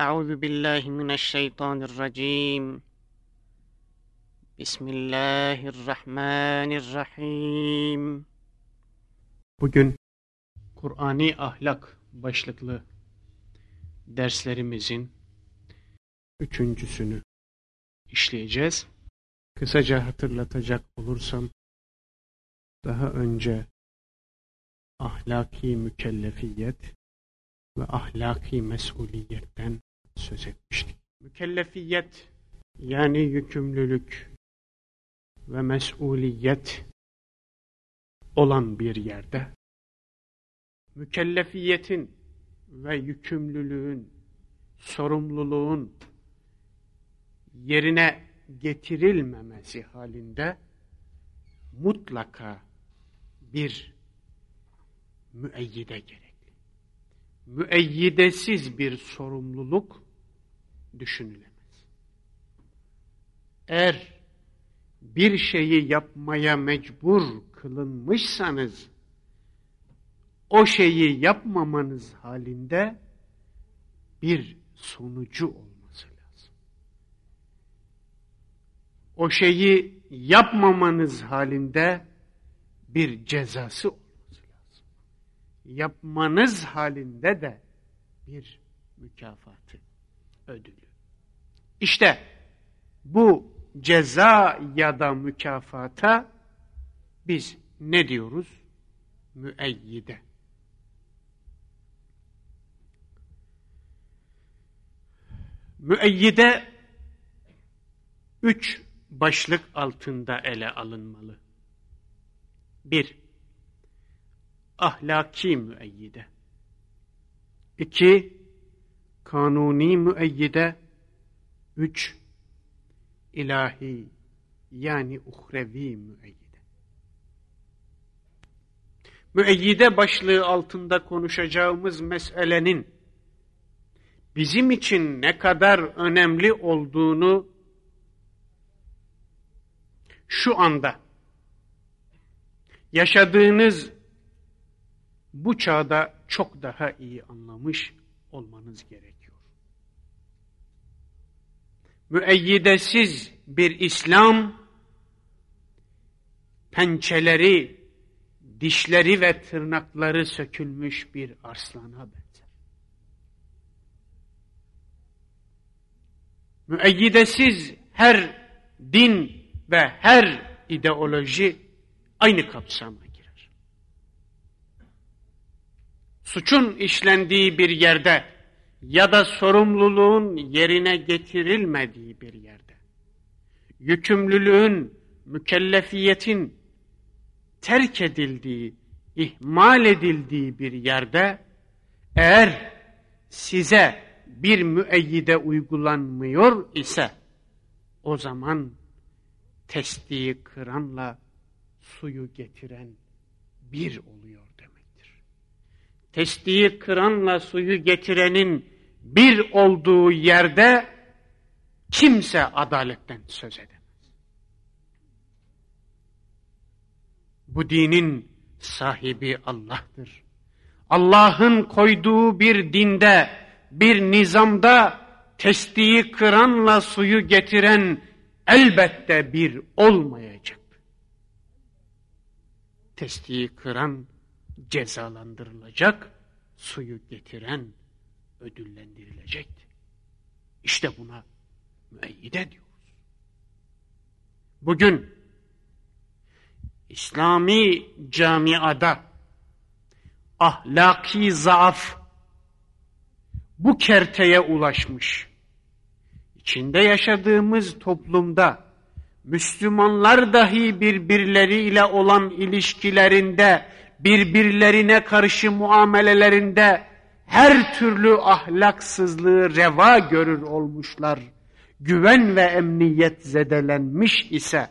أعوذ بالله من الشيطان الرجيم بسم الله الرحمن الرحيم Bugün Kur'ani ahlak başlıklı derslerimizin üçüncüsünü işleyeceğiz. Kısaca hatırlatacak olursam daha önce ahlaki mükellefiyet ve ahlaki mesuliyetten söz etmiştik. Mükellefiyet yani yükümlülük ve mesuliyet olan bir yerde mükellefiyetin ve yükümlülüğün, sorumluluğun yerine getirilmemesi halinde mutlaka bir müeyyide gerekir müeyyidesiz bir sorumluluk düşünülemez. Eğer bir şeyi yapmaya mecbur kılınmışsanız o şeyi yapmamanız halinde bir sonucu olması lazım. O şeyi yapmamanız halinde bir cezası olması yapmanız halinde de bir mükafatı, ödülü. İşte bu ceza ya da mükafata biz ne diyoruz? Müeyyide. Müeyyide üç başlık altında ele alınmalı. Bir, ahlaki müeyyide. İki, kanuni müeyyide. Üç, ilahi yani uhrevi müeyyide. Müeyyide başlığı altında konuşacağımız meselenin bizim için ne kadar önemli olduğunu şu anda yaşadığınız bu çağda çok daha iyi anlamış olmanız gerekiyor. Müeyyidesiz bir İslam, pençeleri, dişleri ve tırnakları sökülmüş bir arslana benzer. Müeyyidesiz her din ve her ideoloji aynı kapsama suçun işlendiği bir yerde ya da sorumluluğun yerine getirilmediği bir yerde, yükümlülüğün, mükellefiyetin terk edildiği, ihmal edildiği bir yerde, eğer size bir müeyyide uygulanmıyor ise, o zaman testiyi kıranla suyu getiren bir oluyor testiyi kıranla suyu getirenin bir olduğu yerde kimse adaletten söz edemez. Bu dinin sahibi Allah'tır. Allah'ın koyduğu bir dinde, bir nizamda testiyi kıranla suyu getiren elbette bir olmayacak. Testiyi kıran cezalandırılacak, suyu getiren ödüllendirilecekti. İşte buna müeyyide diyoruz. Bugün İslami camiada ahlaki zaaf bu kerteye ulaşmış. İçinde yaşadığımız toplumda Müslümanlar dahi birbirleriyle olan ilişkilerinde birbirlerine karşı muamelelerinde her türlü ahlaksızlığı reva görür olmuşlar. Güven ve emniyet zedelenmiş ise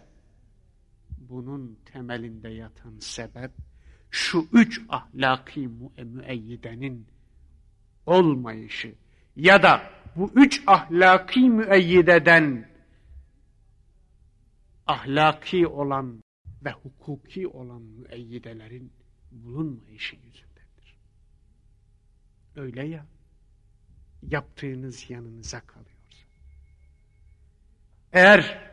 bunun temelinde yatan sebep şu üç ahlaki müeyyidenin olmayışı ya da bu üç ahlaki müeyyideden ahlaki olan ve hukuki olan müeyyidelerin bulunmayışı yüzündendir. Öyle ya. yaptığınız yanınıza kalıyorsa. Eğer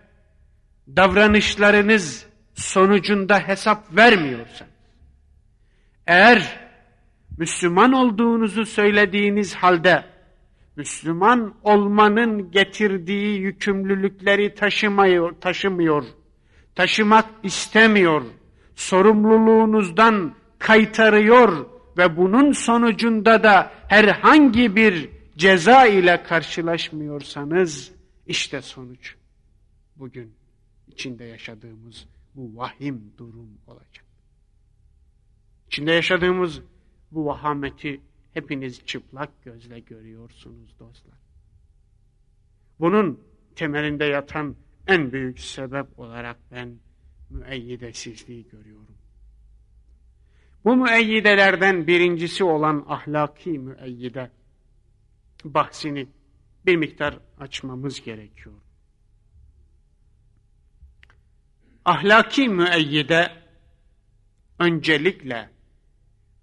davranışlarınız sonucunda hesap vermiyorsanız, eğer Müslüman olduğunuzu söylediğiniz halde, Müslüman olmanın getirdiği yükümlülükleri taşımıyor, taşımıyor, taşımak istemiyor, sorumluluğunuzdan kaytarıyor ve bunun sonucunda da herhangi bir ceza ile karşılaşmıyorsanız, işte sonuç bugün içinde yaşadığımız bu vahim durum olacak. İçinde yaşadığımız bu vahameti hepiniz çıplak gözle görüyorsunuz dostlar. Bunun temelinde yatan en büyük sebep olarak ben müeyyidesizliği görüyorum. Bu müeyyidelerden birincisi olan ahlaki müeyyide bahsini bir miktar açmamız gerekiyor. Ahlaki müeyyide öncelikle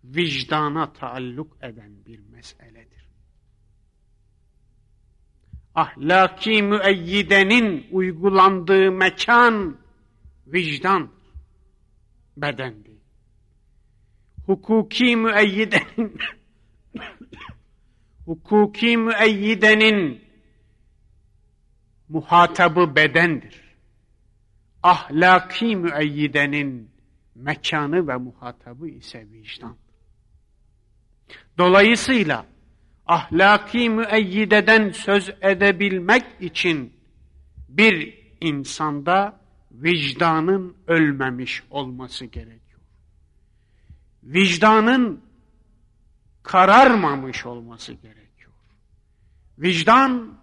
vicdana taalluk eden bir meseledir. Ahlaki müeyyidenin uygulandığı mekan vicdan bedendi. Hukuki müeyyidenin hukuki müeyyidenin muhatabı bedendir. Ahlaki müeyyidenin mekanı ve muhatabı ise vicdan. Dolayısıyla ahlaki müeyyideden söz edebilmek için bir insanda vicdanın ölmemiş olması gerekiyor. Vicdanın kararmamış olması gerekiyor. Vicdan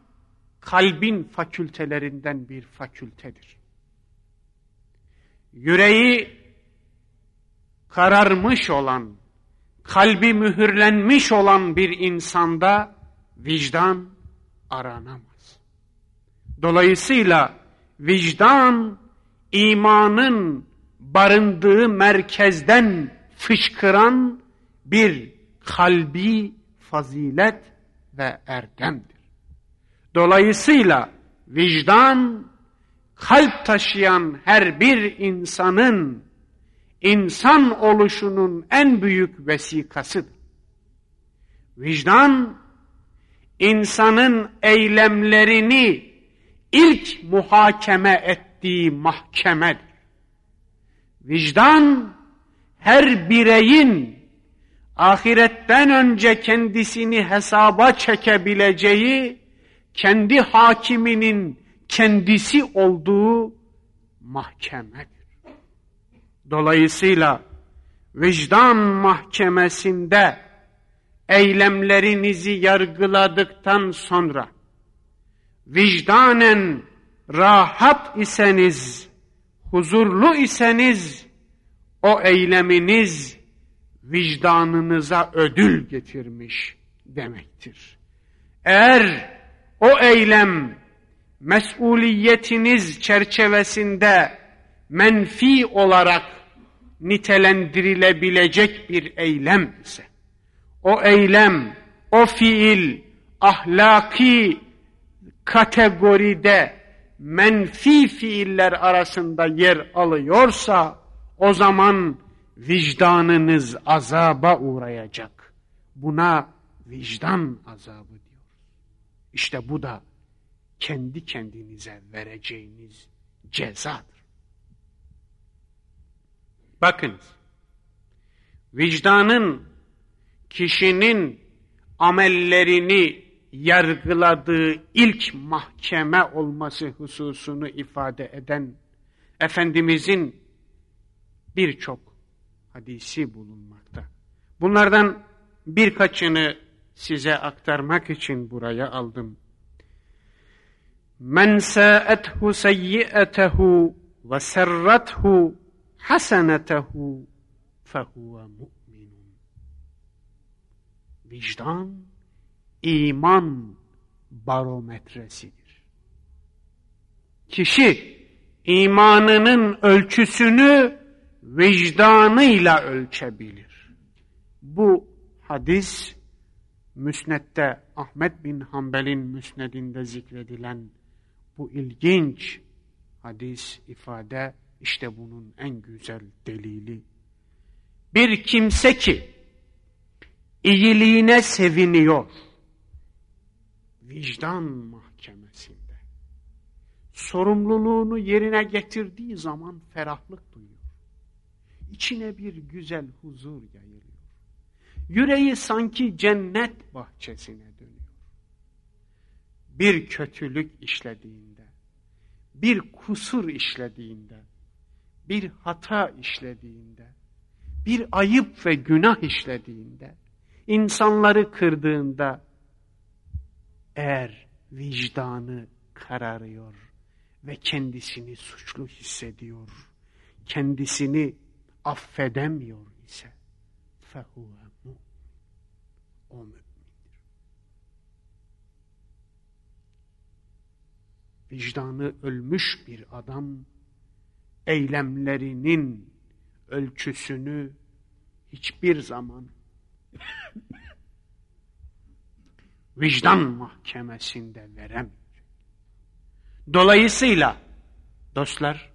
kalbin fakültelerinden bir fakültedir. Yüreği kararmış olan kalbi mühürlenmiş olan bir insanda vicdan aranamaz. Dolayısıyla vicdan imanın barındığı merkezden fışkıran bir kalbi fazilet ve erdemdir. Dolayısıyla vicdan kalp taşıyan her bir insanın insan oluşunun en büyük vesikasıdır. Vicdan, insanın eylemlerini ilk muhakeme ettiği mahkemedir. Vicdan, her bireyin ahiretten önce kendisini hesaba çekebileceği, kendi hakiminin kendisi olduğu mahkemedir. Dolayısıyla vicdan mahkemesinde eylemlerinizi yargıladıktan sonra vicdanen rahat iseniz, huzurlu iseniz o eyleminiz vicdanınıza ödül getirmiş demektir. Eğer o eylem mesuliyetiniz çerçevesinde menfi olarak nitelendirilebilecek bir eylem ise, o eylem, o fiil ahlaki kategoride menfi fiiller arasında yer alıyorsa, o zaman vicdanınız azaba uğrayacak. Buna vicdan azabı diyor. İşte bu da kendi kendinize vereceğiniz cezadır. Bakınız, vicdanın kişinin amellerini yargıladığı ilk mahkeme olması hususunu ifade eden Efendimizin birçok hadisi bulunmakta. Bunlardan birkaçını size aktarmak için buraya aldım. Men sa'ethu seyyi'etehu ve serrathu hasenetehu fehuve mu'minun. Vicdan iman barometresidir. Kişi imanının ölçüsünü vicdanıyla ölçebilir. Bu hadis Müsned'de Ahmet bin Hanbel'in müsnedinde zikredilen bu ilginç hadis ifade işte bunun en güzel delili. Bir kimse ki iyiliğine seviniyor vicdan mahkemesinde sorumluluğunu yerine getirdiği zaman ferahlık duyuyor. İçine bir güzel huzur yayılıyor. Yüreği sanki cennet bahçesine dönüyor. Bir kötülük işlediğinde, bir kusur işlediğinde, bir hata işlediğinde, bir ayıp ve günah işlediğinde, insanları kırdığında, eğer vicdanı kararıyor ve kendisini suçlu hissediyor, kendisini affedemiyor ise fehuve. O mü'mindir. Vicdanı ölmüş bir adam eylemlerinin ölçüsünü hiçbir zaman vicdan mahkemesinde veremeyecek. Dolayısıyla dostlar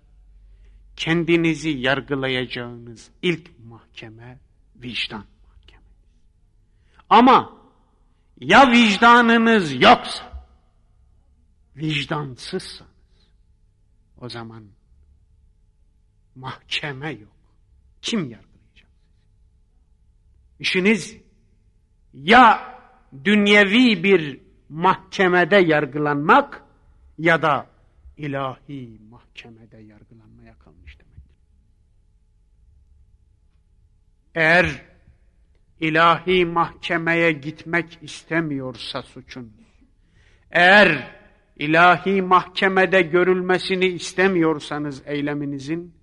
kendinizi yargılayacağınız ilk mahkeme vicdan. Ama ya vicdanınız yoksa, vicdansızsanız, o zaman mahkeme yok. Kim yargılayacak İşiniz ya dünyevi bir mahkemede yargılanmak ya da ilahi mahkemede yargılanmaya kalmış demektir. Eğer ilahi mahkemeye gitmek istemiyorsa suçun, eğer ilahi mahkemede görülmesini istemiyorsanız eyleminizin,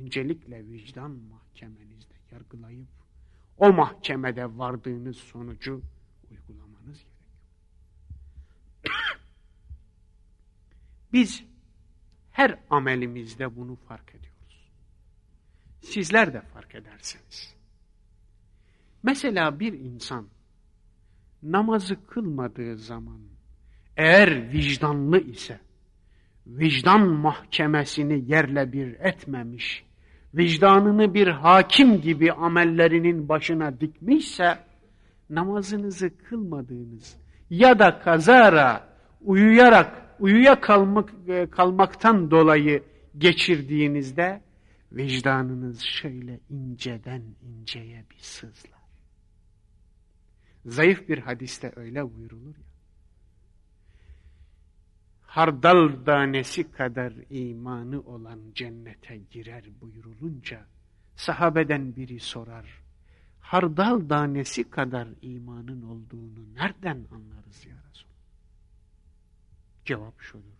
öncelikle vicdan mahkemenizde yargılayıp, o mahkemede vardığınız sonucu uygulamanız gerekiyor. Biz her amelimizde bunu fark ediyoruz. Sizler de fark edersiniz. Mesela bir insan namazı kılmadığı zaman eğer vicdanlı ise vicdan mahkemesini yerle bir etmemiş, vicdanını bir hakim gibi amellerinin başına dikmişse namazınızı kılmadığınız ya da kazara uyuyarak uyuya kalmak, e, kalmaktan dolayı geçirdiğinizde vicdanınız şöyle inceden inceye bir sızlar. Zayıf bir hadiste öyle buyurulur ya. Hardal tanesi kadar imanı olan cennete girer buyurulunca sahabeden biri sorar. Hardal tanesi kadar imanın olduğunu nereden anlarız ya Resulallah? Cevap şudur.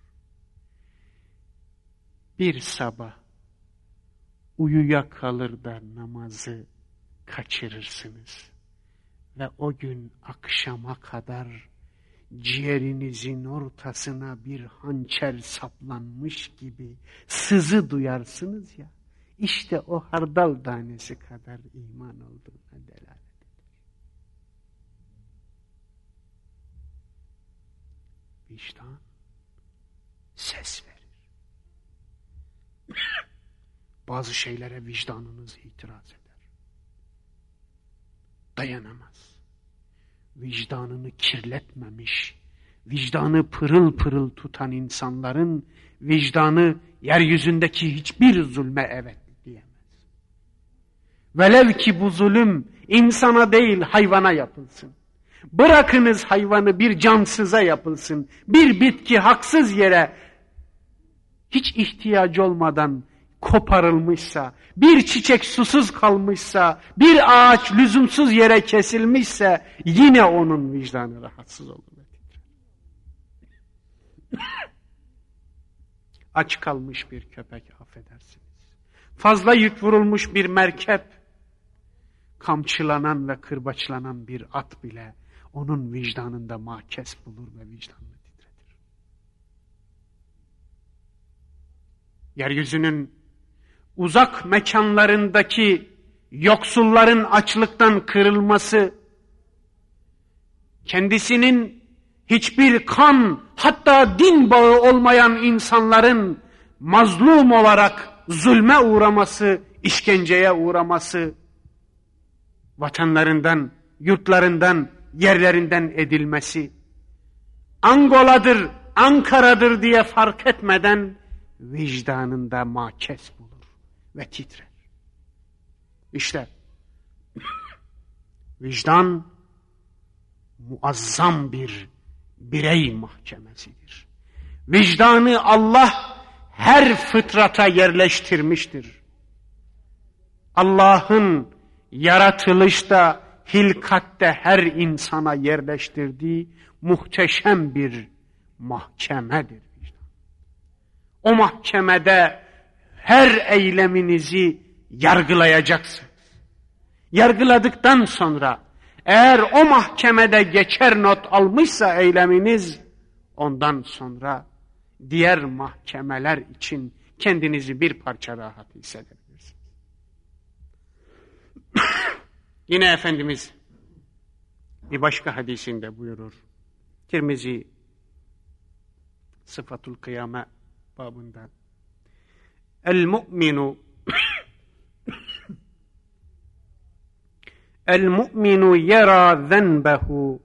Bir sabah uyuya kalır da namazı kaçırırsınız ve o gün akşama kadar ciğerinizin ortasına bir hançer saplanmış gibi sızı duyarsınız ya, işte o hardal tanesi kadar iman olduğuna delalet eder. Vicdan ses verir. Bazı şeylere vicdanınız itiraz eder dayanamaz. Vicdanını kirletmemiş, vicdanı pırıl pırıl tutan insanların vicdanı yeryüzündeki hiçbir zulme evet diyemez. Velev ki bu zulüm insana değil hayvana yapılsın. Bırakınız hayvanı bir cansıza yapılsın. Bir bitki haksız yere hiç ihtiyacı olmadan koparılmışsa, bir çiçek susuz kalmışsa, bir ağaç lüzumsuz yere kesilmişse yine onun vicdanı rahatsız olur. Aç kalmış bir köpek affedersiniz. Fazla yük vurulmuş bir merkep, kamçılanan ve kırbaçlanan bir at bile onun vicdanında mahkes bulur ve vicdanını Yeryüzünün uzak mekanlarındaki yoksulların açlıktan kırılması kendisinin hiçbir kan hatta din bağı olmayan insanların mazlum olarak zulme uğraması, işkenceye uğraması, vatanlarından, yurtlarından, yerlerinden edilmesi, Angola'dır, Ankara'dır diye fark etmeden vicdanında makes bulur ve titrer. İşte vicdan muazzam bir birey mahkemesidir. Vicdanı Allah her fıtrata yerleştirmiştir. Allah'ın yaratılışta, hilkatte her insana yerleştirdiği muhteşem bir mahkemedir. O mahkemede her eyleminizi yargılayacaksınız. Yargıladıktan sonra eğer o mahkemede geçer not almışsa eyleminiz ondan sonra diğer mahkemeler için kendinizi bir parça rahat hissedebilirsiniz. Yine Efendimiz bir başka hadisinde buyurur. Tirmizi sıfatul kıyame babında. El mu'minu El mu'minu yera zenbehu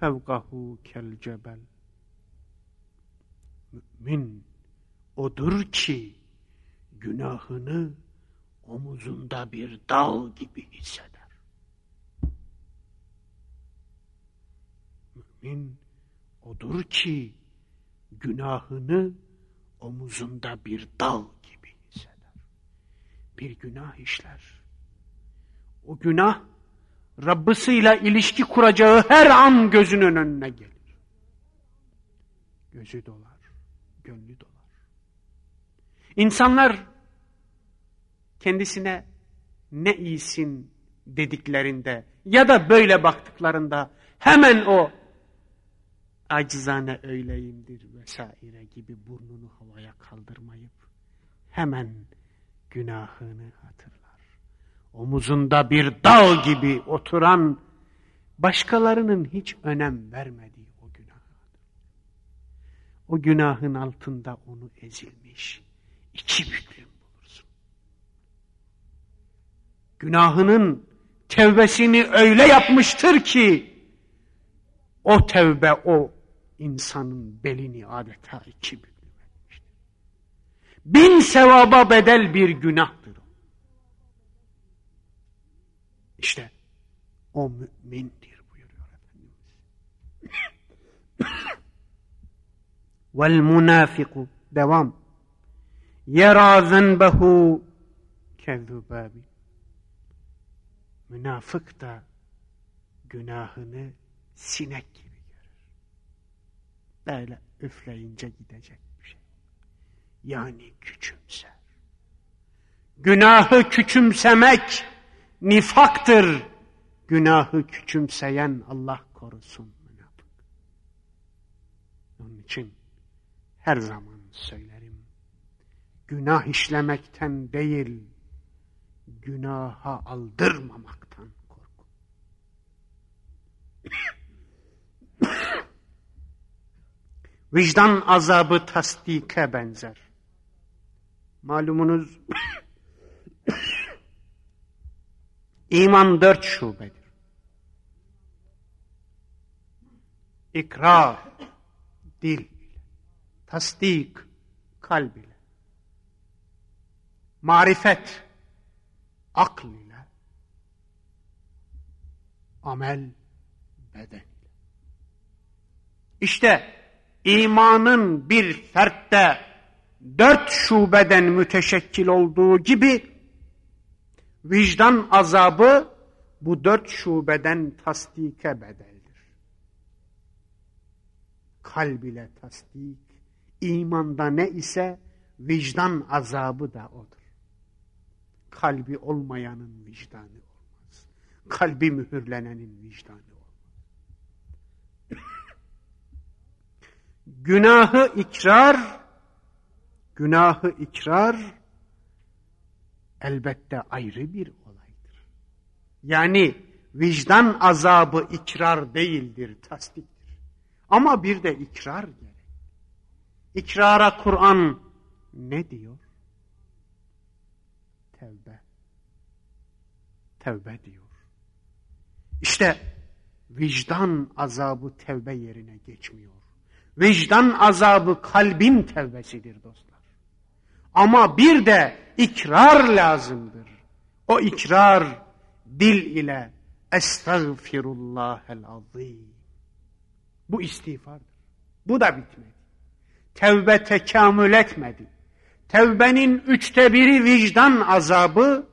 fevkahu kel cebel. Mümin odur ki günahını omuzunda bir dağ gibi hisseder. Mümin odur ki günahını omuzunda bir dağ gibi hisseder. Bir günah işler. O günah Rabbisiyle ilişki kuracağı her an gözünün önüne gelir. Gözü dolar, gönlü dolar. İnsanlar kendisine ne iyisin dediklerinde ya da böyle baktıklarında hemen o acizane öyleyimdir vesaire gibi burnunu havaya kaldırmayıp hemen günahını hatırlar. Omuzunda bir dağ gibi oturan başkalarının hiç önem vermediği o günahı. O günahın altında onu ezilmiş iki büklüm bulursun. Günahının tevbesini öyle yapmıştır ki o tevbe o insanın belini adeta iki bükülmüştür. Bin sevaba bedel bir günahtır o. İşte o mümindir buyuruyor Efendimiz. Vel munafiku devam. Yera zenbehu kezzubâbi. Münafık da günahını sinek gibi Böyle üfleyince gidecek bir şey. Yani küçümser. Günahı küçümsemek nifaktır. Günahı küçümseyen Allah korusun. Onun için her zaman söylerim. Günah işlemekten değil, günaha aldırmamaktan korkun. Vicdan azabı tasdike benzer. Malumunuz iman dört şubedir. İkrar, dil, tasdik, kalb ile. Marifet, akl ile. Amel, beden ile. İşte imanın bir fertte dört şubeden müteşekkil olduğu gibi vicdan azabı bu dört şubeden tasdike bedeldir. Kalb ile tasdik, imanda ne ise vicdan azabı da odur. Kalbi olmayanın vicdanı olmaz. Kalbi mühürlenenin vicdanı Günahı ikrar, günahı ikrar elbette ayrı bir olaydır. Yani vicdan azabı ikrar değildir, tasdiktir. Ama bir de ikrar gerek. İkrara Kur'an ne diyor? Tevbe. Tevbe diyor. İşte vicdan azabı tevbe yerine geçmiyor. Vicdan azabı kalbin tevbesidir dostlar. Ama bir de ikrar lazımdır. O ikrar dil ile estağfirullahel azim. Bu istiğfardır. Bu da bitmedi. Tevbe tekamül etmedi. Tevbenin üçte biri vicdan azabı,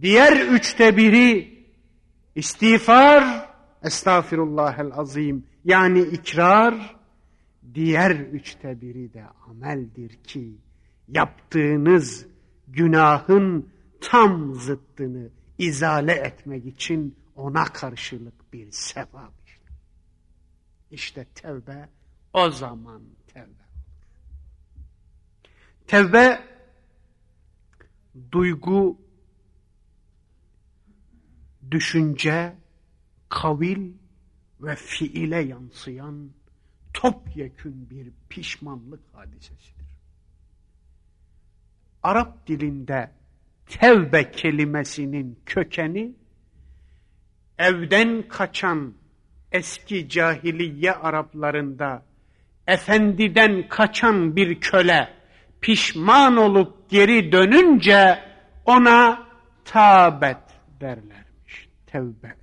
diğer üçte biri istiğfar, estağfirullahel azim yani ikrar, diğer üçte biri de ameldir ki yaptığınız günahın tam zıttını izale etmek için ona karşılık bir sevap işte. Tevbe o zaman tevbe Tevbe duygu, düşünce, kavil ve fiile yansıyan topyekün bir pişmanlık hadisesidir. Arap dilinde tevbe kelimesinin kökeni evden kaçan eski cahiliye Araplarında efendiden kaçan bir köle pişman olup geri dönünce ona tabet derlermiş. Tevbe.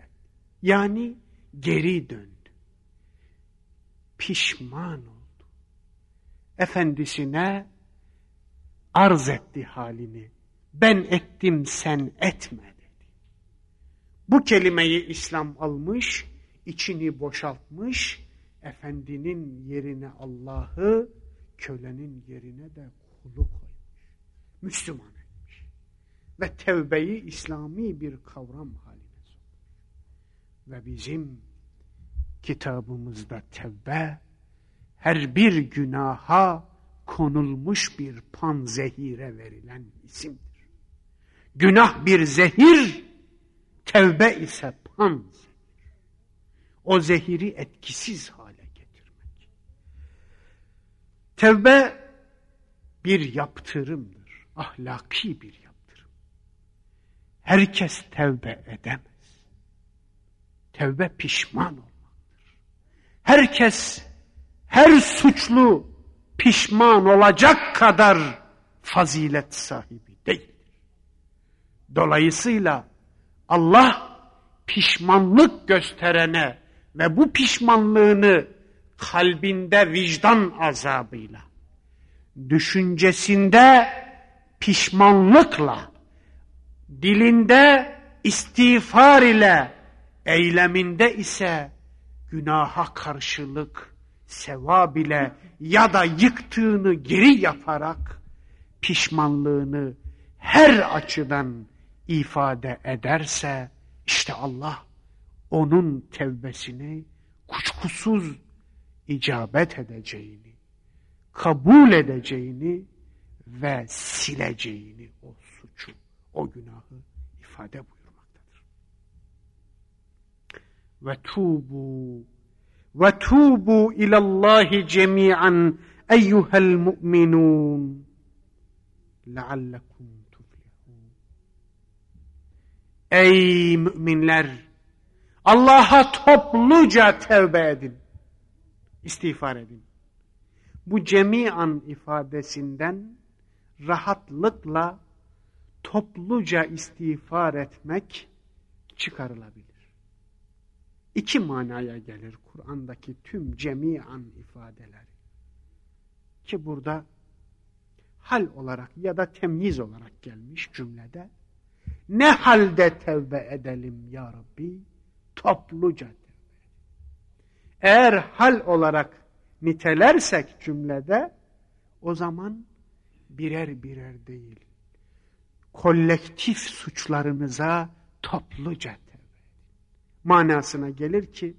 Yani geri döndü. Pişman oldu. Efendisine arz etti halini. Ben ettim sen etme dedi. Bu kelimeyi İslam almış, içini boşaltmış, efendinin yerine Allah'ı, kölenin yerine de kulu koymuş. Müslüman etmiş. Ve tevbeyi İslami bir kavram haline sokmuş. Ve bizim kitabımızda tevbe her bir günaha konulmuş bir pan zehire verilen isimdir. Günah bir zehir, tevbe ise pan zehir. O zehiri etkisiz hale getirmek. Tevbe bir yaptırımdır. Ahlaki bir yaptırım. Herkes tevbe edemez. Tevbe pişman olmaktır. Herkes, her suçlu pişman olacak kadar fazilet sahibi değildir. Dolayısıyla Allah pişmanlık gösterene ve bu pişmanlığını kalbinde vicdan azabıyla düşüncesinde pişmanlıkla, dilinde istiğfar ile, eyleminde ise günaha karşılık sevab ile ya da yıktığını geri yaparak pişmanlığını her açıdan ifade ederse işte Allah onun tevbesini kuşkusuz icabet edeceğini kabul edeceğini ve sileceğini o suçu, o günahı ifade buyurmaktadır. Ve tubu ve tubu ilallahi cemi'an eyyuhel mu'minun leallekum tuflihun. Ey müminler! Allah'a topluca tevbe edin. İstiğfar edin bu cemian ifadesinden rahatlıkla topluca istiğfar etmek çıkarılabilir. İki manaya gelir Kur'an'daki tüm cemian ifadeleri. Ki burada hal olarak ya da temyiz olarak gelmiş cümlede ne halde tevbe edelim ya Rabbi? Topluca tevbe Eğer hal olarak nitelersek cümlede o zaman birer birer değil kolektif suçlarımıza topluca Manasına gelir ki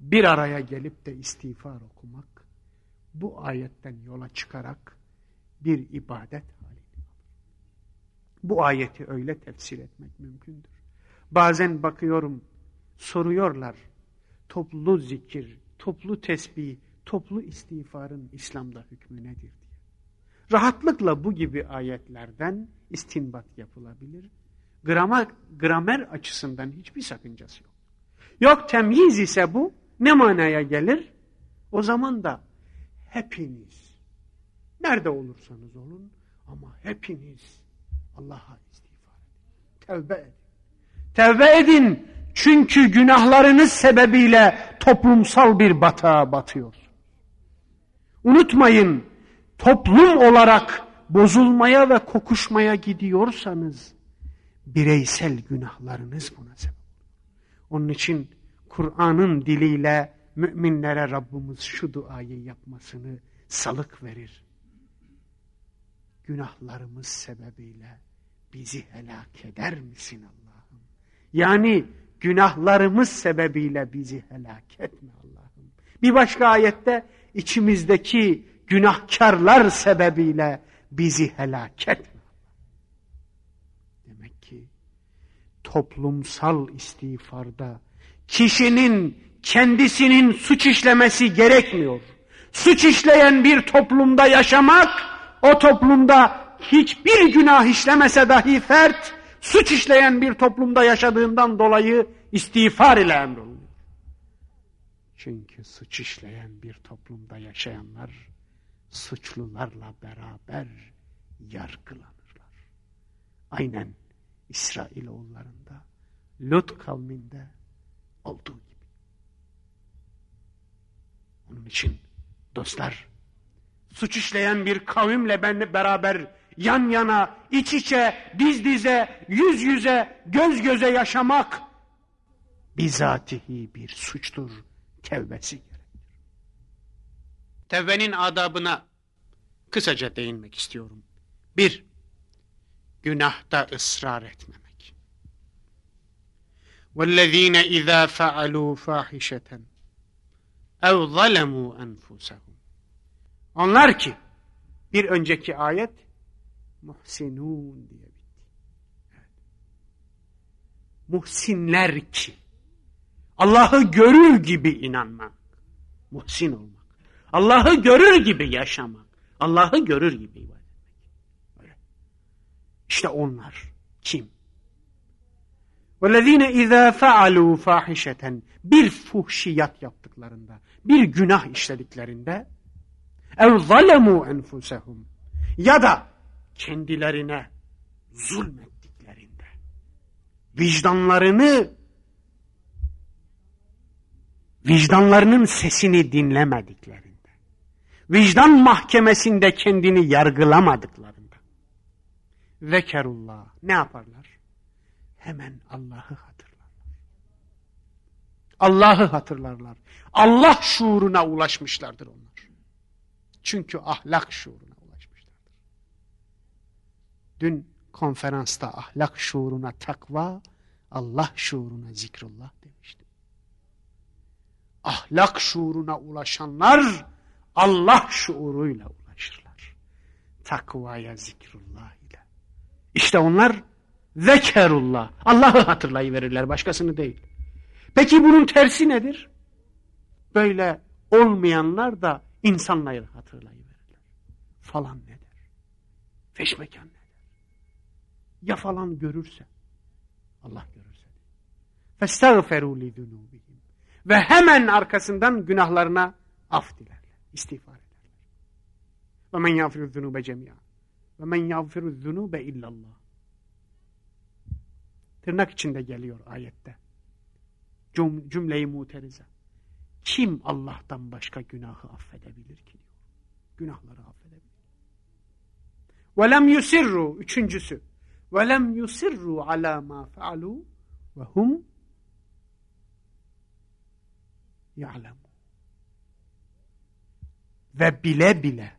bir araya gelip de istiğfar okumak bu ayetten yola çıkarak bir ibadet halini. Bu ayeti öyle tefsir etmek mümkündür. Bazen bakıyorum soruyorlar toplu zikir, toplu tesbih, toplu istiğfarın İslam'da hükmü nedir diye. Rahatlıkla bu gibi ayetlerden istinbat yapılabilir. Gramer, gramer açısından hiçbir sakıncası yok. Yok temyiz ise bu ne manaya gelir? O zaman da hepiniz nerede olursanız olun ama hepiniz Allah'a istiğfar edin. Tevbe edin. Tevbe edin çünkü günahlarınız sebebiyle toplumsal bir batağa batıyorsunuz. Unutmayın toplum olarak bozulmaya ve kokuşmaya gidiyorsanız bireysel günahlarınız buna sebep. Onun için Kur'an'ın diliyle müminlere Rabbimiz şu duayı yapmasını salık verir. Günahlarımız sebebiyle bizi helak eder misin Allah'ım? Yani günahlarımız sebebiyle bizi helak etme Allah'ım. Bir başka ayette içimizdeki günahkarlar sebebiyle bizi helak etme. Demek ki toplumsal istiğfarda kişinin kendisinin suç işlemesi gerekmiyor. Suç işleyen bir toplumda yaşamak, o toplumda hiçbir günah işlemese dahi fert, suç işleyen bir toplumda yaşadığından dolayı istiğfar ile emroluyor. Çünkü suç işleyen bir toplumda yaşayanlar suçlularla beraber yargılanırlar. Aynen İsrailoğullarında, Lut kavminde olduğu gibi. Onun için dostlar, suç işleyen bir kavimle ben beraber yan yana, iç içe, diz dize, yüz yüze, göz göze yaşamak bizatihi bir suçtur. Tevbesi gerekir. Tevbenin adabına kısaca değinmek istiyorum. Bir, günahta ısrar etmemek. وَالَّذ۪ينَ اِذَا فَعَلُوا فَاحِشَةً اَوْ ظَلَمُوا أَنْفُسَهُمْ Onlar ki, bir önceki ayet, muhsinun diye bitti. Evet. Muhsinler ki, Allah'ı görür gibi inanmak, muhsin olmak. Allah'ı görür gibi yaşamak, Allah'ı görür gibi ibadet etmek. Öyle. İşte onlar kim? وَالَّذ۪ينَ اِذَا فَعَلُوا فَاحِشَةً Bir fuhşiyat yaptıklarında, bir günah işlediklerinde اَوْ ظَلَمُوا أَنْفُسَهُمْ Ya da kendilerine zulmettiklerinde, vicdanlarını vicdanlarının sesini dinlemediklerinde, vicdan mahkemesinde kendini yargılamadıklarında, zekerullah ne yaparlar? Hemen Allah'ı hatırlarlar. Allah'ı hatırlarlar. Allah şuuruna ulaşmışlardır onlar. Çünkü ahlak şuuruna ulaşmışlardır. Dün konferansta ahlak şuuruna takva, Allah şuuruna zikrullah demiştim ahlak şuuruna ulaşanlar Allah şuuruyla ulaşırlar. Takvaya zikrullah. İşte onlar zekerullah. Allah'ı hatırlayıverirler başkasını değil. Peki bunun tersi nedir? Böyle olmayanlar da insanları hatırlayıverirler. Falan ne der? Feşmekan ne? Ya falan görürse? Allah görürse. Festagferu li dunubihim. Ve hemen arkasından günahlarına af dilerler. İstiğfar ederler. Ve men yafirü zunube cemiyan. Ve men yağfiru zunube illallah. Tırnak içinde geliyor ayette. Cüm, cümleyi muterize. Kim Allah'tan başka günahı affedebilir ki diyor. Günahları affedebilir. Ve lem yusirru üçüncüsü. Ve lem yusirru ala ma faalu ve hum ya'lemu. Ve bile bile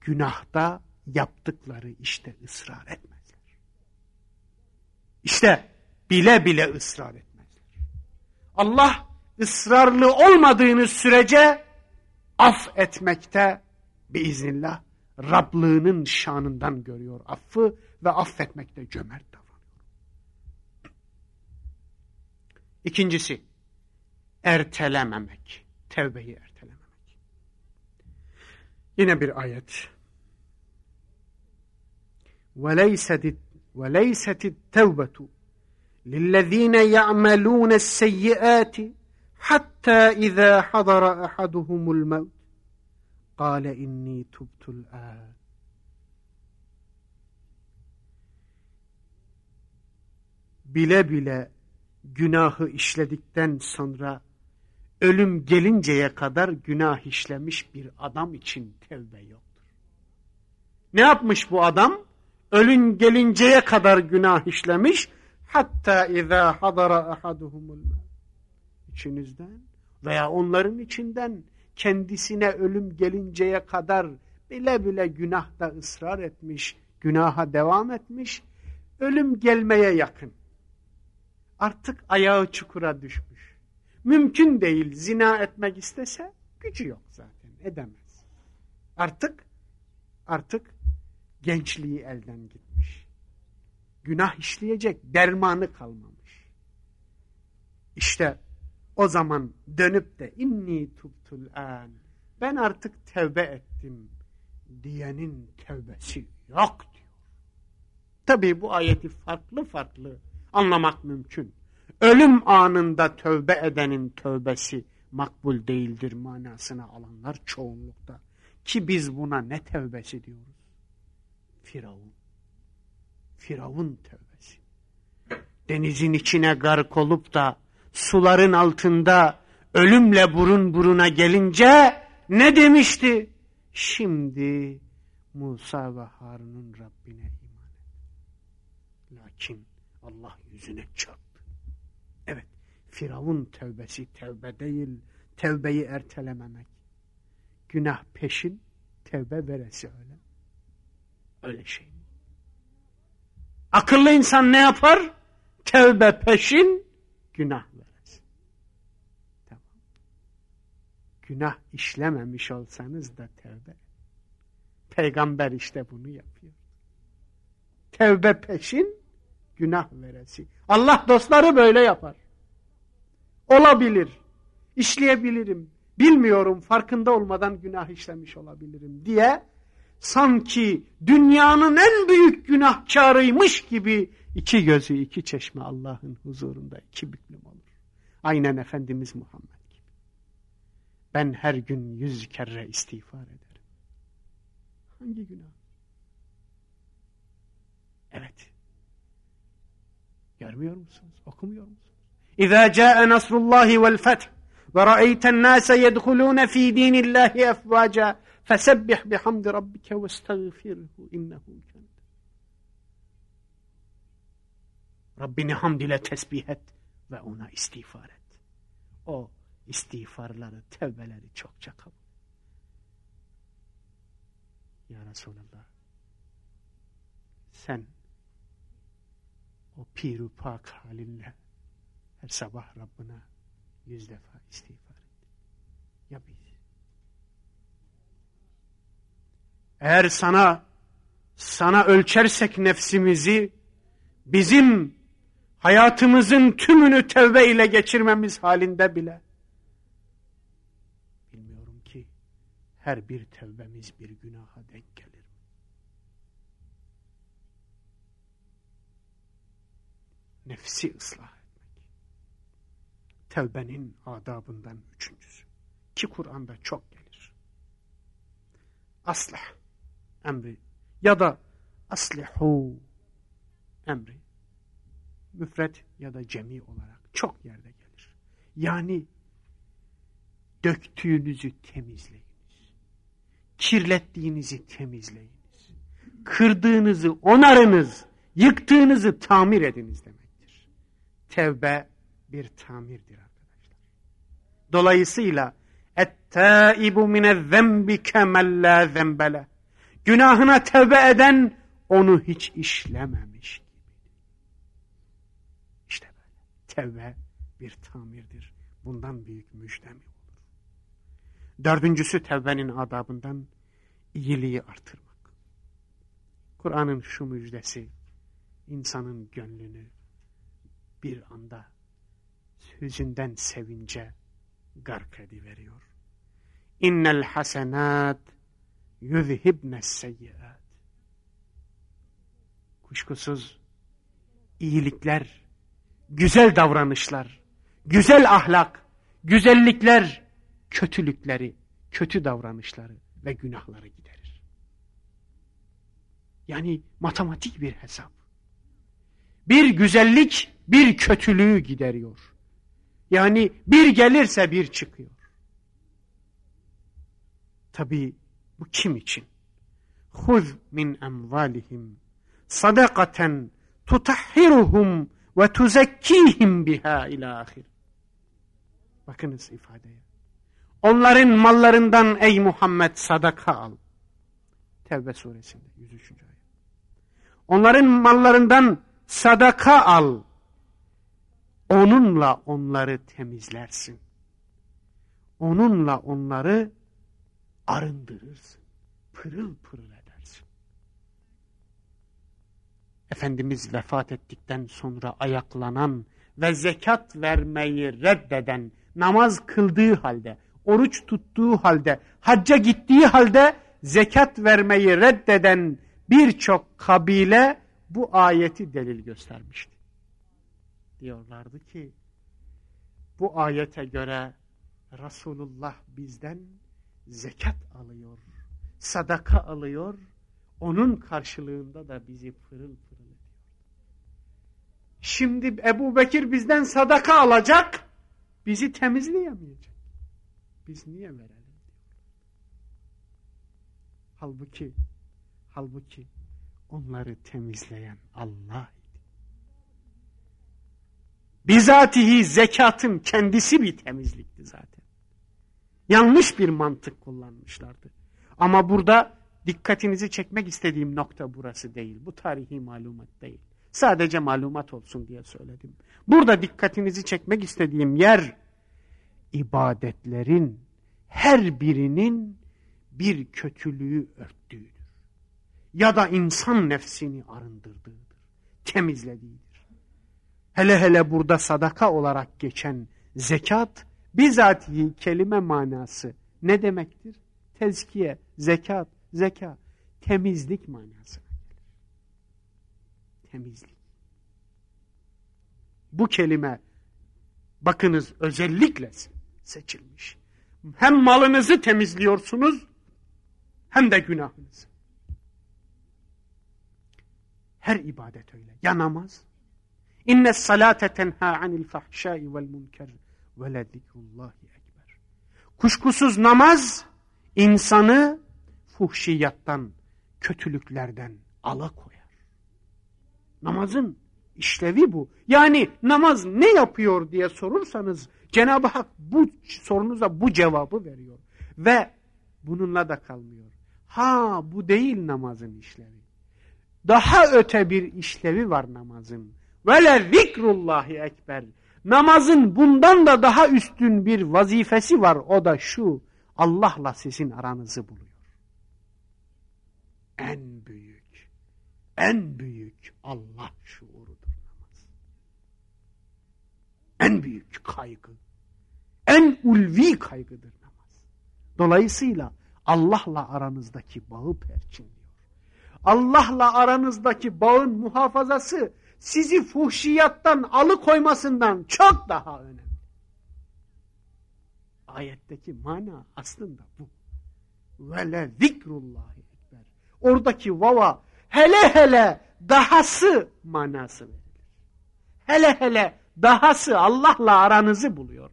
günahta yaptıkları işte ısrar etmezler. İşte bile bile ısrar etmezler. Allah ısrarlı olmadığınız sürece af etmekte biiznillah Rablığının şanından görüyor affı ve affetmekte cömert davranıyor. İkincisi, ertelememek. Tevbeyi ertelememek. Yine bir ayet. وَلَيْسَتِ وَلَيْسَتِ التَّوْبَةُ لِلَّذ۪ينَ يَعْمَلُونَ السَّيِّئَاتِ حَتَّى إِذَا حَضَرَ أَحَدُهُمُ الْمَوْتِ قَالَ إِنِّي تُبْتُ الْآنِ Bile bile günahı işledikten sonra ölüm gelinceye kadar günah işlemiş bir adam için tevbe yoktur. Ne yapmış bu adam? Ölüm gelinceye kadar günah işlemiş. Hatta izâ hadara ahaduhumul içinizden veya onların içinden kendisine ölüm gelinceye kadar bile bile günahda ısrar etmiş, günaha devam etmiş, ölüm gelmeye yakın. Artık ayağı çukura düşmüş. Mümkün değil zina etmek istese gücü yok zaten edemez. Artık artık gençliği elden gitmiş. Günah işleyecek dermanı kalmamış. İşte o zaman dönüp de inni tubtul an ben artık tevbe ettim diyenin tevbesi yok diyor. Tabi bu ayeti farklı farklı anlamak mümkün. Ölüm anında tövbe edenin tövbesi makbul değildir manasına alanlar çoğunlukta. Ki biz buna ne tövbesi diyoruz? Firavun. Firavun tövbesi. Denizin içine gark olup da suların altında ölümle burun buruna gelince ne demişti? Şimdi Musa ve Harun'un Rabbine iman et. Lakin Allah yüzüne çarptı. Evet, Firavun tevbesi tevbe değil, tevbeyi ertelememek. Günah peşin, tevbe veresi öyle. Öyle şey? Akıllı insan ne yapar? Tevbe peşin, günah veresi. Tamam. Günah işlememiş olsanız da tevbe. Peygamber işte bunu yapıyor. Tevbe peşin, günah veresi. Allah dostları böyle yapar. Olabilir. İşleyebilirim. Bilmiyorum farkında olmadan günah işlemiş olabilirim diye sanki dünyanın en büyük günahkarıymış gibi iki gözü iki çeşme Allah'ın huzurunda iki büklüm olur. Aynen Efendimiz Muhammed gibi. Ben her gün yüz kere istiğfar ederim. Hangi günah? Evet. Görmüyor musunuz? Okumuyor musunuz? İzâ câe nasrullâhi vel feth ve ra'eyten nâse yedhulûne fî dînillâhi efvâca bihamdi rabbike ve estağfirhu innehu kâne. Rabbini hamd ile tesbih et ve ona istiğfar et. O istiğfarları, tevbeleri çokça kabul. Ya Resulallah sen o piru pak halinle her sabah Rabbına yüz defa istiğfar et. Ya biz? Eğer sana sana ölçersek nefsimizi bizim hayatımızın tümünü tevbe ile geçirmemiz halinde bile bilmiyorum ki her bir tevbemiz bir günaha denk gelir. nefsi ıslah etmek. Tevbenin adabından üçüncüsü. Ki Kur'an'da çok gelir. Aslah emri ya da aslihu emri müfret ya da cemi olarak çok yerde gelir. Yani döktüğünüzü temizleyiniz. Kirlettiğinizi temizleyiniz. Kırdığınızı onarınız. Yıktığınızı tamir ediniz demek tevbe bir tamirdir arkadaşlar. Dolayısıyla ettaibu minezzembi kemel la zembele. Günahına tevbe eden onu hiç işlememiş gibi. İşte böyle. Tevbe bir tamirdir. Bundan büyük müjdem olur. Dördüncüsü tevbenin adabından iyiliği artırmak. Kur'an'ın şu müjdesi insanın gönlünü bir anda hüzünden sevince gark ediveriyor. İnnel hasenat yuzhibnes seyyiat. Kuşkusuz iyilikler, güzel davranışlar, güzel ahlak, güzellikler, kötülükleri, kötü davranışları ve günahları giderir. Yani matematik bir hesap. Bir güzellik bir kötülüğü gideriyor. Yani bir gelirse bir çıkıyor. Tabi bu kim için? Huz min emvalihim sadakaten tutahhiruhum ve tuzekkihim biha ila ahir. Bakınız ifadeye. Onların mallarından ey Muhammed sadaka al. Tevbe suresinde 103. ayet. Onların mallarından sadaka al. Onunla onları temizlersin. Onunla onları arındırırsın. Pırıl pırıl edersin. Efendimiz vefat ettikten sonra ayaklanan ve zekat vermeyi reddeden, namaz kıldığı halde, oruç tuttuğu halde, hacca gittiği halde zekat vermeyi reddeden birçok kabile bu ayeti delil göstermişti. Diyorlardı ki bu ayete göre Resulullah bizden zekat alıyor, sadaka alıyor, onun karşılığında da bizi pırıl pırıl ediyor. Şimdi Ebu Bekir bizden sadaka alacak, bizi temizleyemeyecek. Biz niye verelim? Halbuki, halbuki onları temizleyen Allah. Bizatihi zekatın kendisi bir temizlikti zaten. Yanlış bir mantık kullanmışlardı. Ama burada dikkatinizi çekmek istediğim nokta burası değil. Bu tarihi malumat değil. Sadece malumat olsun diye söyledim. Burada dikkatinizi çekmek istediğim yer ibadetlerin her birinin bir kötülüğü örttüğüdür. Ya da insan nefsini arındırdığıdır, temizlediğidir. Hele hele burada sadaka olarak geçen zekat, bizatihi kelime manası ne demektir? Tezkiye, zekat, zeka, temizlik manasına gelir. Temizlik. Bu kelime bakınız özellikle seçilmiş. Hem malınızı temizliyorsunuz hem de günahınızı. Her ibadet öyle. Ya namaz. İnne salate tenha anil fahşai vel munker ve le zikrullahi ekber. Kuşkusuz namaz insanı fuhşiyattan, kötülüklerden alakoyar. Namazın işlevi bu. Yani namaz ne yapıyor diye sorursanız Cenab-ı Hak bu sorunuza bu cevabı veriyor. Ve bununla da kalmıyor. Ha bu değil namazın işlevi. Daha öte bir işlevi var namazın. Vele zikrullahi ekber. Namazın bundan da daha üstün bir vazifesi var. O da şu. Allah'la sizin aranızı buluyor. En büyük, en büyük Allah şuurudur namaz. En büyük kaygı, en ulvi kaygıdır namaz. Dolayısıyla Allah'la aranızdaki bağı perçinliyor. Allah'la aranızdaki bağın muhafazası sizi fuhşiyattan alıkoymasından çok daha önemli. Ayetteki mana aslında bu. Ve le zikrullahi ekber. Oradaki vava hele hele dahası manası verilir. Hele hele dahası Allah'la aranızı buluyor.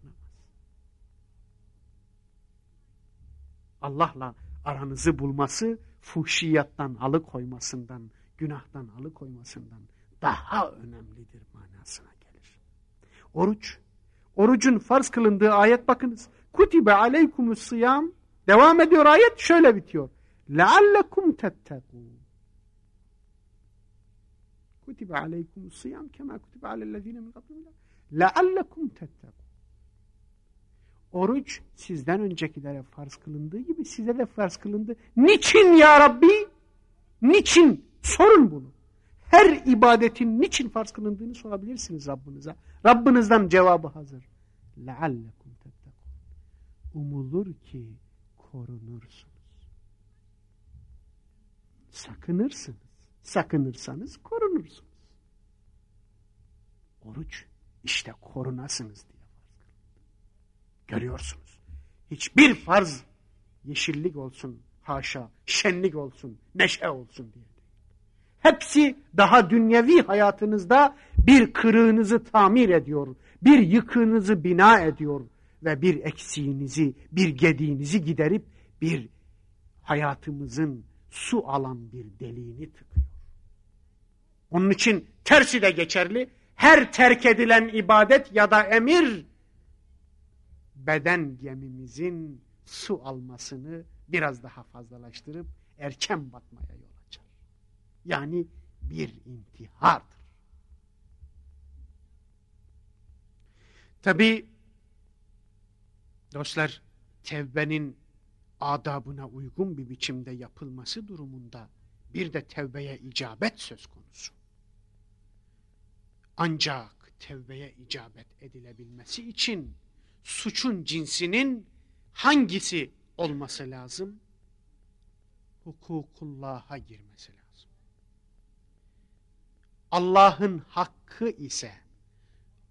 Allah'la aranızı bulması fuhşiyattan alıkoymasından, günahtan alıkoymasından daha önemlidir manasına gelir. Oruç, orucun farz kılındığı ayet bakınız. Kutibe aleykumus sıyam. Devam ediyor ayet şöyle bitiyor. Leallekum tettegûn. Kutibe aleykumus sıyam kema kutibe alellezine min kablikum. Leallekum tettegûn. Oruç sizden öncekilere farz kılındığı gibi size de farz kılındı. Niçin ya Rabbi? Niçin? Sorun bunu Her ibadetin niçin farz kılındığını sorabilirsiniz Rabbinize. Rabbinizden cevabı hazır. لَعَلَّكُمْ تَتَّقُونَ Umulur ki korunursunuz. Sakınırsınız. Sakınırsanız korunursunuz. Oruç işte korunasınız diye farz Görüyorsunuz. Hiçbir farz yeşillik olsun, haşa, şenlik olsun, neşe olsun diye. Hepsi daha dünyevi hayatınızda bir kırığınızı tamir ediyor, bir yıkığınızı bina ediyor ve bir eksiğinizi, bir gediğinizi giderip bir hayatımızın su alan bir deliğini tıkıyor. Onun için tersi de geçerli. Her terk edilen ibadet ya da emir beden gemimizin su almasını biraz daha fazlalaştırıp erken batmaya yol. Yani bir intihardır. Tabi dostlar tevbenin adabına uygun bir biçimde yapılması durumunda bir de tevbeye icabet söz konusu. Ancak tevbeye icabet edilebilmesi için suçun cinsinin hangisi olması lazım? Hukukullah'a girmesi lazım. Allah'ın hakkı ise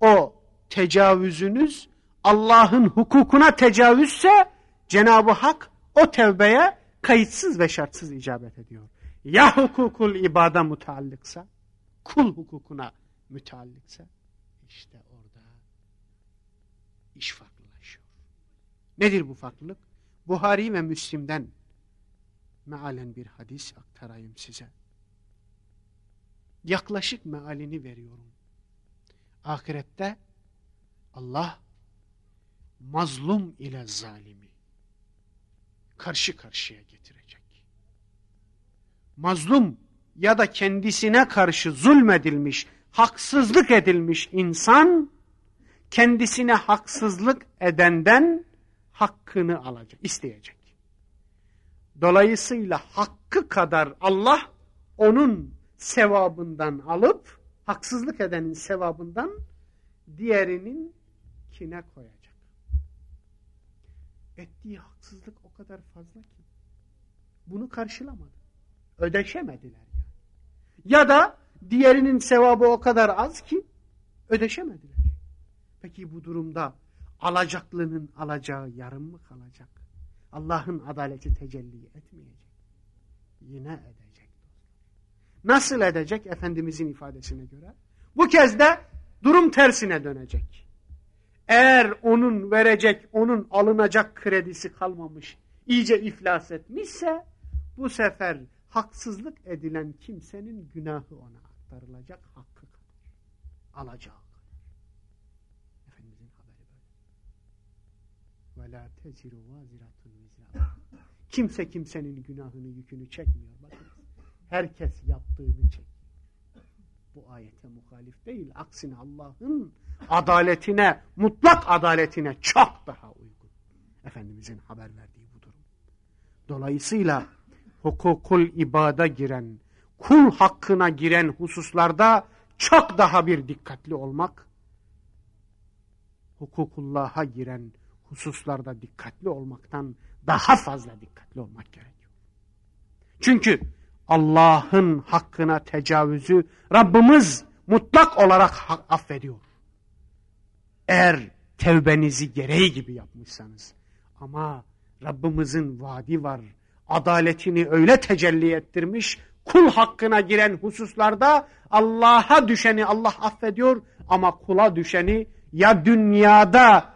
o tecavüzünüz Allah'ın hukukuna tecavüzse Cenab-ı Hak o tevbeye kayıtsız ve şartsız icabet ediyor. Ya hukukul ibada mutallıksa, kul hukukuna müteallıksa işte orada iş farklılaşıyor. Nedir bu farklılık? Buhari ve Müslim'den mealen bir hadis aktarayım size. Yaklaşık mealini veriyorum. Ahirette Allah mazlum ile zalimi karşı karşıya getirecek. Mazlum ya da kendisine karşı zulmedilmiş, haksızlık edilmiş insan kendisine haksızlık edenden hakkını alacak, isteyecek. Dolayısıyla hakkı kadar Allah onun sevabından alıp haksızlık edenin sevabından diğerinin kine koyacak. Ettiği haksızlık o kadar fazla ki bunu karşılamadı. Ödeşemediler yani. Ya da diğerinin sevabı o kadar az ki ödeşemediler. Peki bu durumda alacaklının alacağı yarım mı kalacak? Allah'ın adaleti tecelli etmeyecek. Yine edecek. Nasıl edecek? Efendimizin ifadesine göre. Bu kez de durum tersine dönecek. Eğer onun verecek, onun alınacak kredisi kalmamış, iyice iflas etmişse bu sefer haksızlık edilen kimsenin günahı ona aktarılacak hakkı kadar. Alacağı. ve la teziru vaziratun Kimse kimsenin günahını yükünü çekmiyor. Herkes yaptığını çekiyor. Bu ayete muhalif değil. Aksine Allah'ın adaletine, mutlak adaletine çok daha uygun. Efendimizin haber verdiği bu durum. Dolayısıyla hukukul ibada giren, kul hakkına giren hususlarda çok daha bir dikkatli olmak, hukukullah'a giren hususlarda dikkatli olmaktan daha fazla dikkatli olmak gerekiyor. Çünkü Allah'ın hakkına tecavüzü Rabbimiz mutlak olarak affediyor. Eğer tevbenizi gereği gibi yapmışsanız ama Rabbimizin vaadi var. Adaletini öyle tecelli ettirmiş, kul hakkına giren hususlarda Allah'a düşeni Allah affediyor ama kula düşeni ya dünyada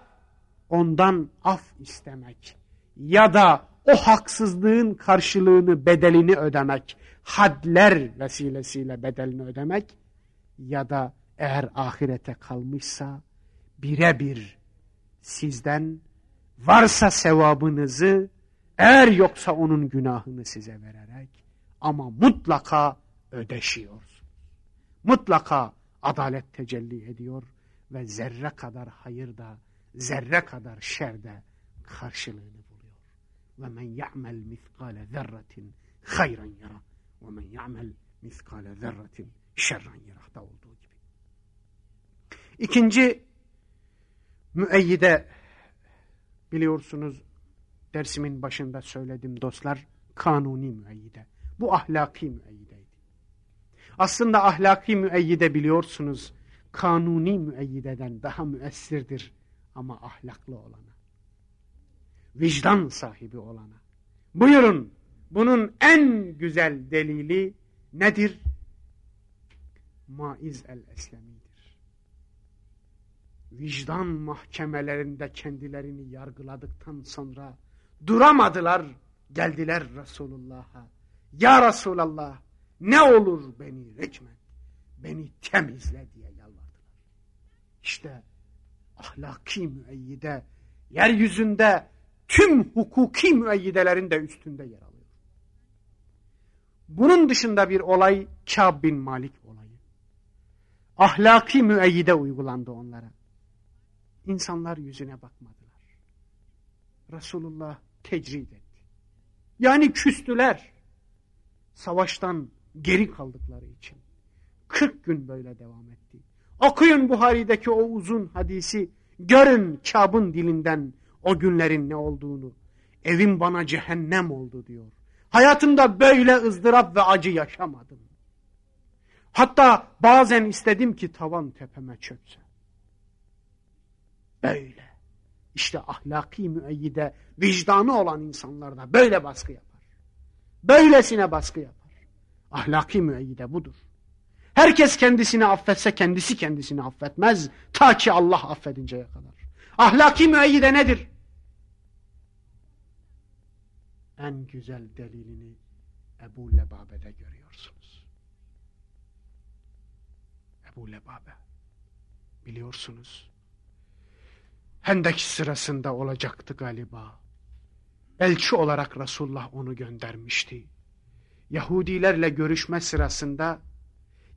ondan af istemek ya da o haksızlığın karşılığını, bedelini ödemek, hadler vesilesiyle bedelini ödemek ya da eğer ahirete kalmışsa birebir sizden varsa sevabınızı eğer yoksa onun günahını size vererek ama mutlaka ödeşiyorsunuz. Mutlaka adalet tecelli ediyor ve zerre kadar hayır da zerre kadar şerde karşılığını. Ve men ya'mel miskale zerretin hayran yara ve men ya'mel miskale zerretin şerran olduğu gibi. İkinci Müeyyide biliyorsunuz dersimin başında söyledim dostlar kanuni müeyyide. Bu ahlaki müeyyideydi. Aslında ahlaki müeyyide biliyorsunuz kanuni müeyyideden daha müessirdir ama ahlaklı olana. Vicdan sahibi olana. Buyurun bunun en güzel delili nedir? Maiz el-Eslemi'dir. Vicdan mahkemelerinde kendilerini yargıladıktan sonra duramadılar, geldiler Resulullah'a. Ya Resulallah ne olur beni recmen, beni temizle diye yalvardılar. İşte ahlaki müeyyide, yeryüzünde tüm hukuki müeyyidelerin de üstünde yer alıyor. Bunun dışında bir olay Kâb bin Malik olayı. Ahlaki müeyyide uygulandı onlara. İnsanlar yüzüne bakmadılar. Resulullah tecrid etti. Yani küstüler. Savaştan geri kaldıkları için. 40 gün böyle devam etti. Okuyun Buhari'deki o uzun hadisi. Görün Kâb'ın dilinden o günlerin ne olduğunu. Evim bana cehennem oldu diyor. Hayatımda böyle ızdırap ve acı yaşamadım. Hatta bazen istedim ki tavan tepeme çökse. Böyle. İşte ahlaki müeyyide vicdanı olan insanlarda böyle baskı yapar. Böylesine baskı yapar. Ahlaki müeyyide budur. Herkes kendisini affetse kendisi kendisini affetmez. Ta ki Allah affedinceye kadar. Ahlaki müeyyide nedir? En güzel delilini Ebu Lebabe'de görüyorsunuz. Ebu Lebabe. Biliyorsunuz. Hendek sırasında olacaktı galiba. Elçi olarak Resulullah onu göndermişti. Yahudilerle görüşme sırasında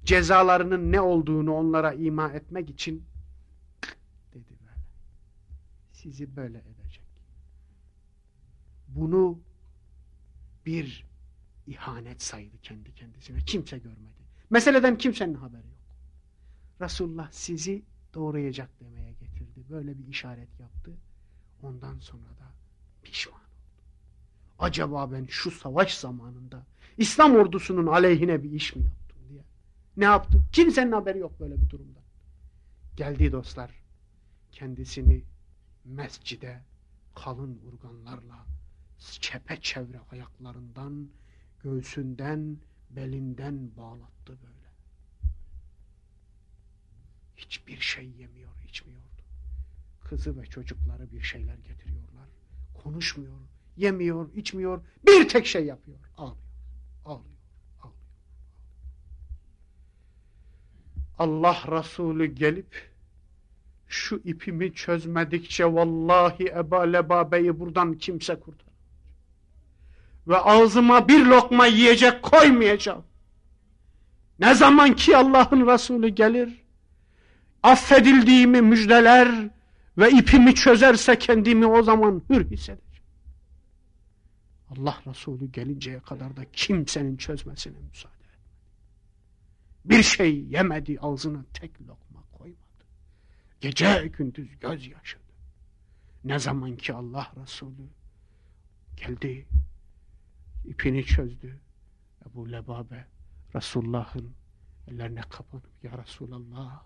cezalarının ne olduğunu onlara ima etmek için dedi böyle. Sizi böyle edecek. Bunu bir ihanet saydı kendi kendisine. Kimse görmedi. Meseleden kimsenin haberi yok. Resulullah sizi doğrayacak demeye getirdi. Böyle bir işaret yaptı. Ondan sonra da pişman oldu. Acaba ben şu savaş zamanında İslam ordusunun aleyhine bir iş mi yaptım diye. Ne yaptı? Kimsenin haberi yok böyle bir durumda. Geldi dostlar. Kendisini mescide kalın urganlarla çepeçevre ayaklarından, göğsünden, belinden bağlattı böyle. Hiçbir şey yemiyor, içmiyordu. Kızı ve çocukları bir şeyler getiriyorlar. Konuşmuyor, yemiyor, içmiyor. Bir tek şey yapıyor. Ağlıyor, ağlıyor, ağlıyor. Allah Resulü gelip şu ipimi çözmedikçe vallahi Eba Lebabe'yi buradan kimse kurtar ve ağzıma bir lokma yiyecek koymayacağım. Ne zaman ki Allah'ın Resulü gelir, affedildiğimi müjdeler ve ipimi çözerse kendimi o zaman hür hissedeceğim. Allah Resulü gelinceye kadar da kimsenin çözmesine müsaade. Bir şey yemedi ağzına tek lokma koymadı. Gece gündüz göz yaşadı. Ne zaman ki Allah Resulü geldi ipini çözdü. Ebu Lebabe Resulullah'ın ellerine kapanıp ya Resulallah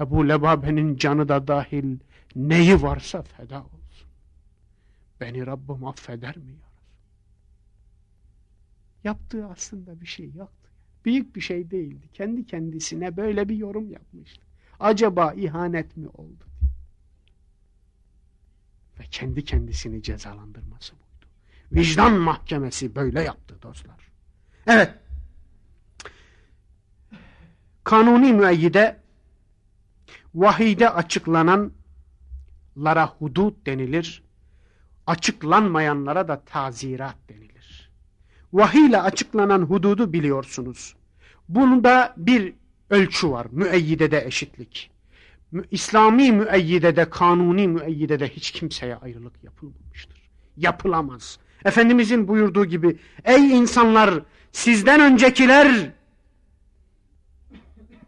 Ebu Lebabe'nin canı da dahil neyi varsa feda olsun. Beni Rabbim affeder mi ya Yaptığı aslında bir şey yoktu. Büyük bir şey değildi. Kendi kendisine böyle bir yorum yapmıştı. Acaba ihanet mi oldu? Ve kendi kendisini cezalandırması bu. Vicdan mahkemesi böyle yaptı dostlar. Evet. Kanuni müeyyide vahide açıklananlara hudut denilir. Açıklanmayanlara da tazirat denilir. Vahiy ile açıklanan hududu biliyorsunuz. Bunda bir ölçü var. Müeyyidede eşitlik. İslami müeyyidede, kanuni müeyyidede hiç kimseye ayrılık yapılmamıştır. Yapılamaz. Efendimizin buyurduğu gibi ey insanlar sizden öncekiler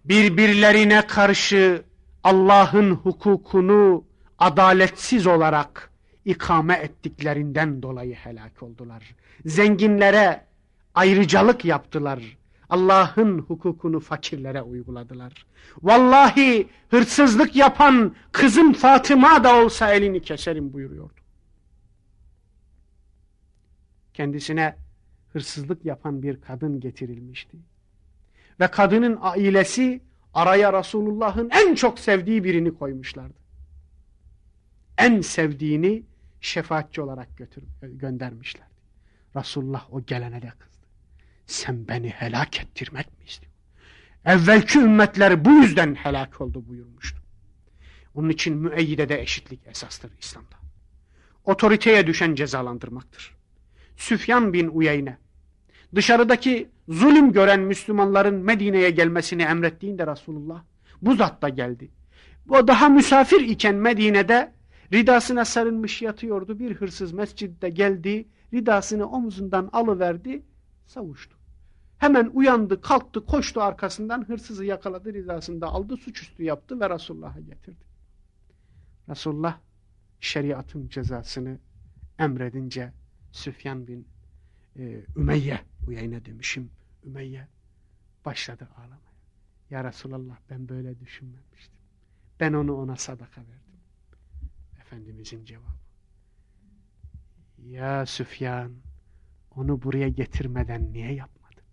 birbirlerine karşı Allah'ın hukukunu adaletsiz olarak ikame ettiklerinden dolayı helak oldular. Zenginlere ayrıcalık yaptılar. Allah'ın hukukunu fakirlere uyguladılar. Vallahi hırsızlık yapan kızım Fatıma da olsa elini keserim buyuruyordu. Kendisine hırsızlık yapan bir kadın getirilmişti. Ve kadının ailesi araya Resulullah'ın en çok sevdiği birini koymuşlardı. En sevdiğini şefaatçi olarak götür, göndermişlerdi. Resulullah o gelene de kızdı. Sen beni helak ettirmek mi istiyorsun? Evvelki ümmetler bu yüzden helak oldu buyurmuştu. Onun için müeyyidede eşitlik esastır İslam'da. Otoriteye düşen cezalandırmaktır. Süfyan bin Uyeyne dışarıdaki zulüm gören Müslümanların Medine'ye gelmesini emrettiğinde Resulullah bu zat da geldi. O daha misafir iken Medine'de ridasına sarılmış yatıyordu. Bir hırsız mescidde geldi, ridasını omuzundan alıverdi, savuştu. Hemen uyandı, kalktı, koştu arkasından, hırsızı yakaladı, ridasında aldı, suçüstü yaptı ve Resulullah'a getirdi. Resulullah şeriatın cezasını emredince Süfyan bin e, Ümeyye, Uyeyne demişim, Ümeyye başladı ağlamaya. Ya Resulallah ben böyle düşünmemiştim. Ben onu ona sadaka verdim. Efendimizin cevabı. Ya Süfyan onu buraya getirmeden niye yapmadın?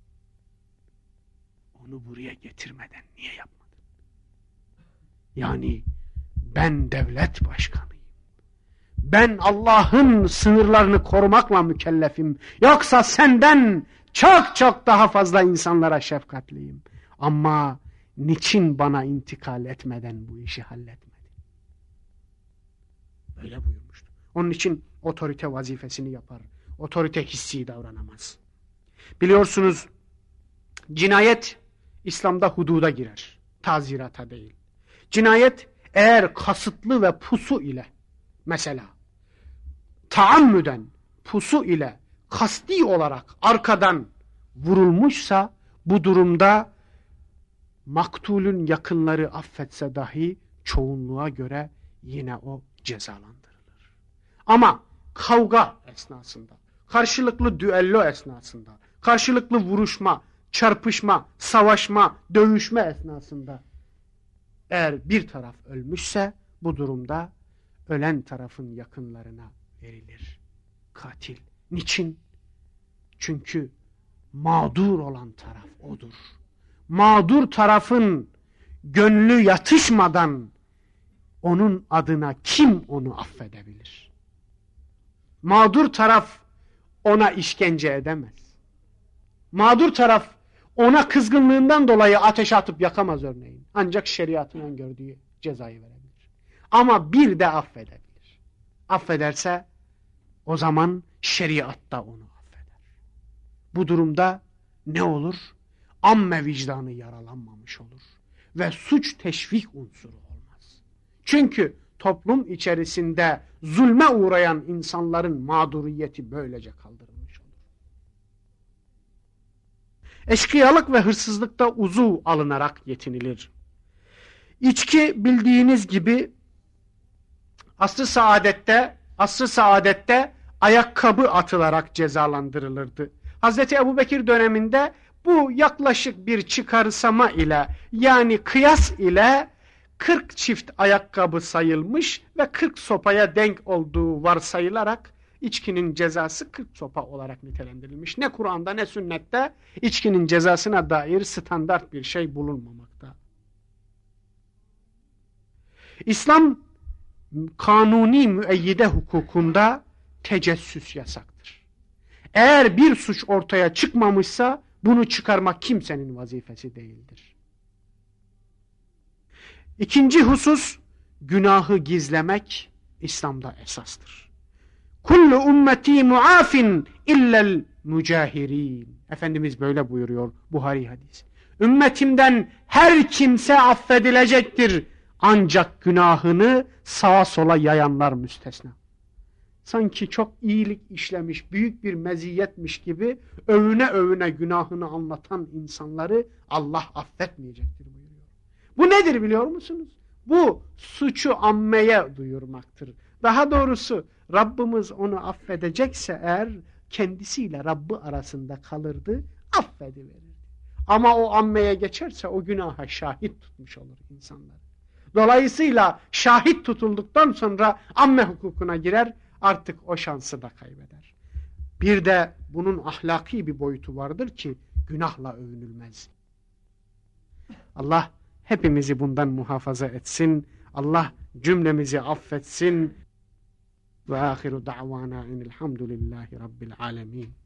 Onu buraya getirmeden niye yapmadın? Yani ben devlet başkanıyım. Ben Allah'ın sınırlarını korumakla mükellefim. Yoksa senden çok çok daha fazla insanlara şefkatliyim. Ama niçin bana intikal etmeden bu işi halletmedin? Böyle buyurmuştu. Onun için otorite vazifesini yapar. Otorite hissi davranamaz. Biliyorsunuz cinayet İslam'da hududa girer. Tazirata değil. Cinayet eğer kasıtlı ve pusu ile mesela taammüden pusu ile kasti olarak arkadan vurulmuşsa bu durumda maktulün yakınları affetse dahi çoğunluğa göre yine o cezalandırılır. Ama kavga esnasında, karşılıklı düello esnasında, karşılıklı vuruşma, çarpışma, savaşma, dövüşme esnasında eğer bir taraf ölmüşse bu durumda ölen tarafın yakınlarına verilir. Katil. Niçin? Çünkü mağdur olan taraf odur. Mağdur tarafın gönlü yatışmadan onun adına kim onu affedebilir? Mağdur taraf ona işkence edemez. Mağdur taraf ona kızgınlığından dolayı ateş atıp yakamaz örneğin. Ancak şeriatın gördüğü cezayı verebilir. Ama bir de affedebilir. Affederse o zaman şeriatta onu affeder. Bu durumda ne olur? Amme vicdanı yaralanmamış olur. Ve suç teşvik unsuru olmaz. Çünkü toplum içerisinde zulme uğrayan insanların mağduriyeti böylece kaldırılmış olur. Eşkıyalık ve hırsızlıkta uzu alınarak yetinilir. İçki bildiğiniz gibi asr-ı saadette asr-ı saadette ayakkabı atılarak cezalandırılırdı. Hazreti Ebubekir döneminde bu yaklaşık bir çıkarsama ile yani kıyas ile 40 çift ayakkabı sayılmış ve 40 sopaya denk olduğu varsayılarak içkinin cezası 40 sopa olarak nitelendirilmiş. Ne Kur'an'da ne sünnette içkinin cezasına dair standart bir şey bulunmamakta. İslam kanuni müeyyide hukukunda tecessüs yasaktır. Eğer bir suç ortaya çıkmamışsa bunu çıkarmak kimsenin vazifesi değildir. İkinci husus günahı gizlemek İslam'da esastır. Kullu ummeti muafin illel mücahirin. Efendimiz böyle buyuruyor Buhari hadisi. Ümmetimden her kimse affedilecektir. Ancak günahını sağa sola yayanlar müstesna. Sanki çok iyilik işlemiş, büyük bir meziyetmiş gibi övüne övüne günahını anlatan insanları Allah affetmeyecektir buyuruyor. Bu nedir biliyor musunuz? Bu suçu ammeye duyurmaktır. Daha doğrusu Rabbimiz onu affedecekse eğer kendisiyle Rabbi arasında kalırdı, affediverirdi. Ama o ammeye geçerse o günaha şahit tutmuş olur insanlar. Dolayısıyla şahit tutulduktan sonra amme hukukuna girer, artık o şansı da kaybeder. Bir de bunun ahlaki bir boyutu vardır ki günahla övünülmez. Allah hepimizi bundan muhafaza etsin. Allah cümlemizi affetsin. Ve ahiru da'vana inilhamdülillahi rabbil alemin.